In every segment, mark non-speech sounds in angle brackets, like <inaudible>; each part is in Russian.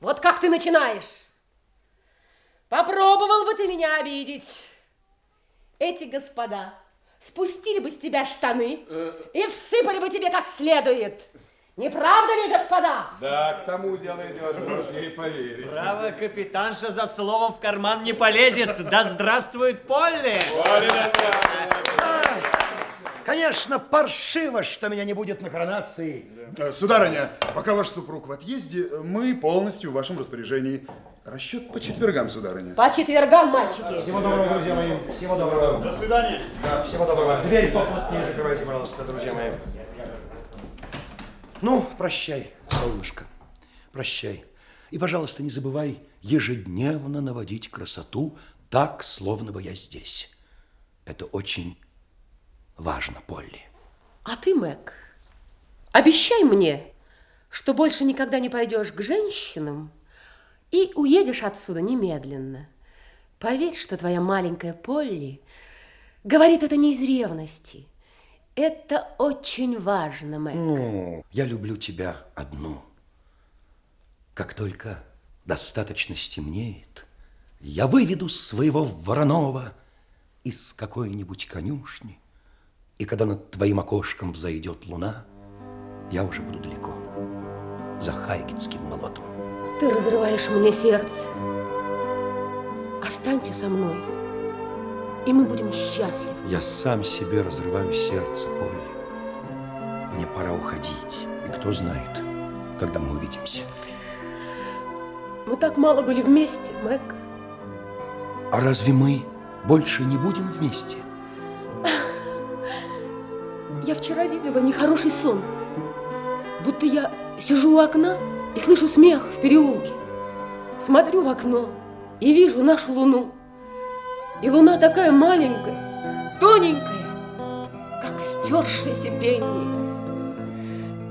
Вот как ты начинаешь? Попробовал бы ты меня обидеть. Эти господа спустили бы с тебя штаны и всыпали бы тебе как следует. Не правда ли, господа? Да, к тому дело идет, можешь ей поверить. Браво, капитанша за словом в карман не полезет. Да здравствует Полли! Полли, да здравствует! Конечно, паршиво, что меня не будет на коронации. Э, Сударыня, пока ваш супруг в отъезде, мы полностью в вашем распоряжении. Расчет по четвергам, сударыня. По четвергам, мальчики. Всего доброго, друзья мои. Всего доброго. До свидания. Да, всего доброго. Дверь поплотнее закрывайте, пожалуйста, друзья мои. Ну, прощай, солнышко. Прощай. И, пожалуйста, не забывай ежедневно наводить красоту так, словно бы я здесь. Это очень важно, Полли. А ты, Мэг, обещай мне, что больше никогда не пойдешь к женщинам и уедешь отсюда немедленно. Поверь, что твоя маленькая Полли говорит это не из ревности. Это очень важно, Мэг. Ну, я люблю тебя одну. Как только достаточно стемнеет, я выведу своего Воронова из какой-нибудь конюшни, и когда над твоим окошком взойдет луна, я уже буду далеко, за Хайгетским болотом. Ты разрываешь мне сердце. Останься со мной, и мы будем счастливы. Я сам себе разрываю сердце, Полли. Мне пора уходить, и кто знает, когда мы увидимся. Мы так мало были вместе, Мэг. А разве мы больше не будем вместе? Я вчера видела нехороший сон. Будто я сижу у окна и слышу смех в переулке. Смотрю в окно и вижу нашу луну. И луна такая маленькая, тоненькая, как стершаяся Бенни.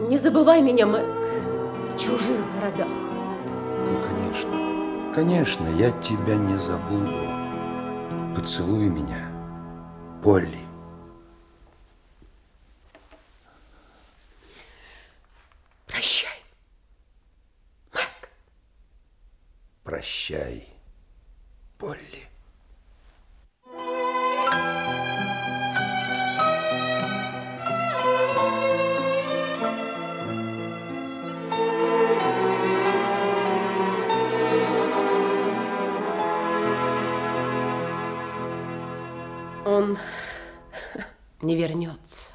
Не забывай меня, Мэг, в чужих городах. Ну, конечно. Конечно, я тебя не забуду. Поцелуй меня, Полли. Прощай, Полли. Он <laughs> не вернется.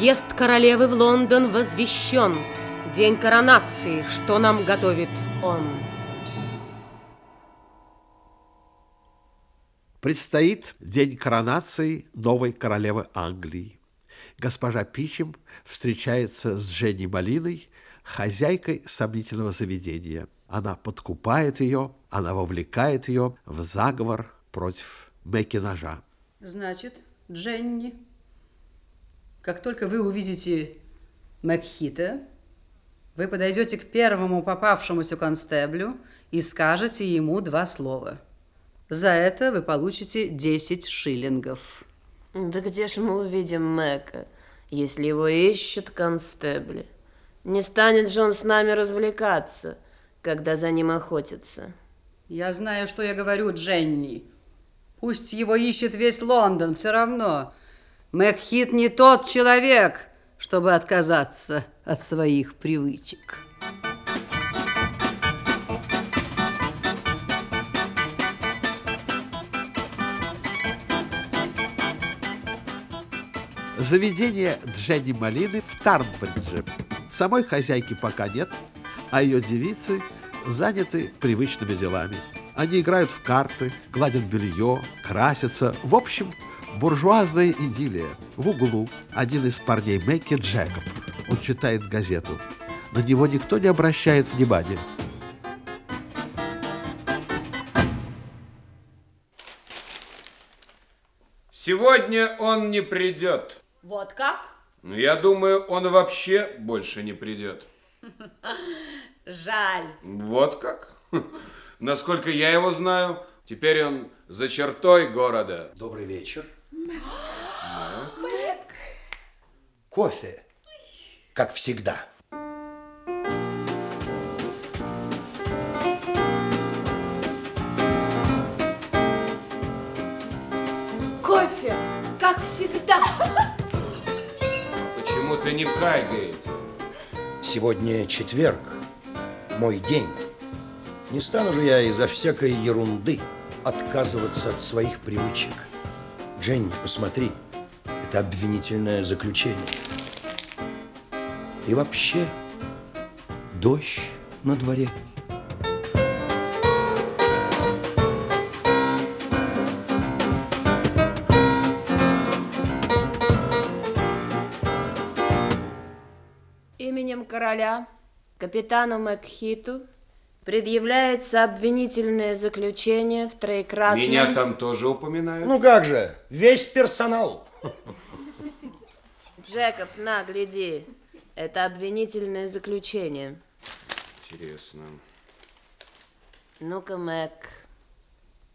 Въезд королевы в Лондон возвещен. День коронации, что нам готовит он. Предстоит день коронации новой королевы Англии. Госпожа Пичем встречается с Дженни Малиной, хозяйкой сомнительного заведения. Она подкупает ее, она вовлекает ее в заговор против Мэки-ножа. Значит, Дженни, как только вы увидите Макхита, вы подойдете к первому попавшемуся констеблю и скажете ему два слова. За это вы получите 10 шиллингов. Да где ж мы увидим Мэка, если его ищут констебли? Не станет же он с нами развлекаться, когда за ним охотятся. Я знаю, что я говорю, Дженни. Пусть его ищет весь Лондон, все равно. Макхит не тот человек, чтобы отказаться от своих привычек. Заведение Дженни Малины в Тарнбридже. Самой хозяйки пока нет, а ее девицы заняты привычными делами. Они играют в карты, гладят белье, красятся. В общем, буржуазная идиллия. В углу один из парней Мэкки Джекоб. Он читает газету. На него никто не обращает внимания. Сегодня он не придет. Вот как? Но я думаю, он вообще больше не придет. <laughs> Жаль. Вот как? <laughs> Насколько я его знаю, теперь он за чертой города. Добрый вечер. Кофе, как всегда. Кофе, как всегда. Почему ты не в Хайгейте? Сегодня четверг, мой день. Не стану же я из-за всякой ерунды отказываться от своих привычек. Дженни, посмотри, это обвинительное заключение. И вообще, дождь на дворе. Именем короля капитану Макхиту предъявляется обвинительное заключение в троекратном... Меня там тоже упоминают? Ну как же, весь персонал. Джекоб, на, гляди. Это обвинительное заключение. Интересно. Ну-ка, Мэг,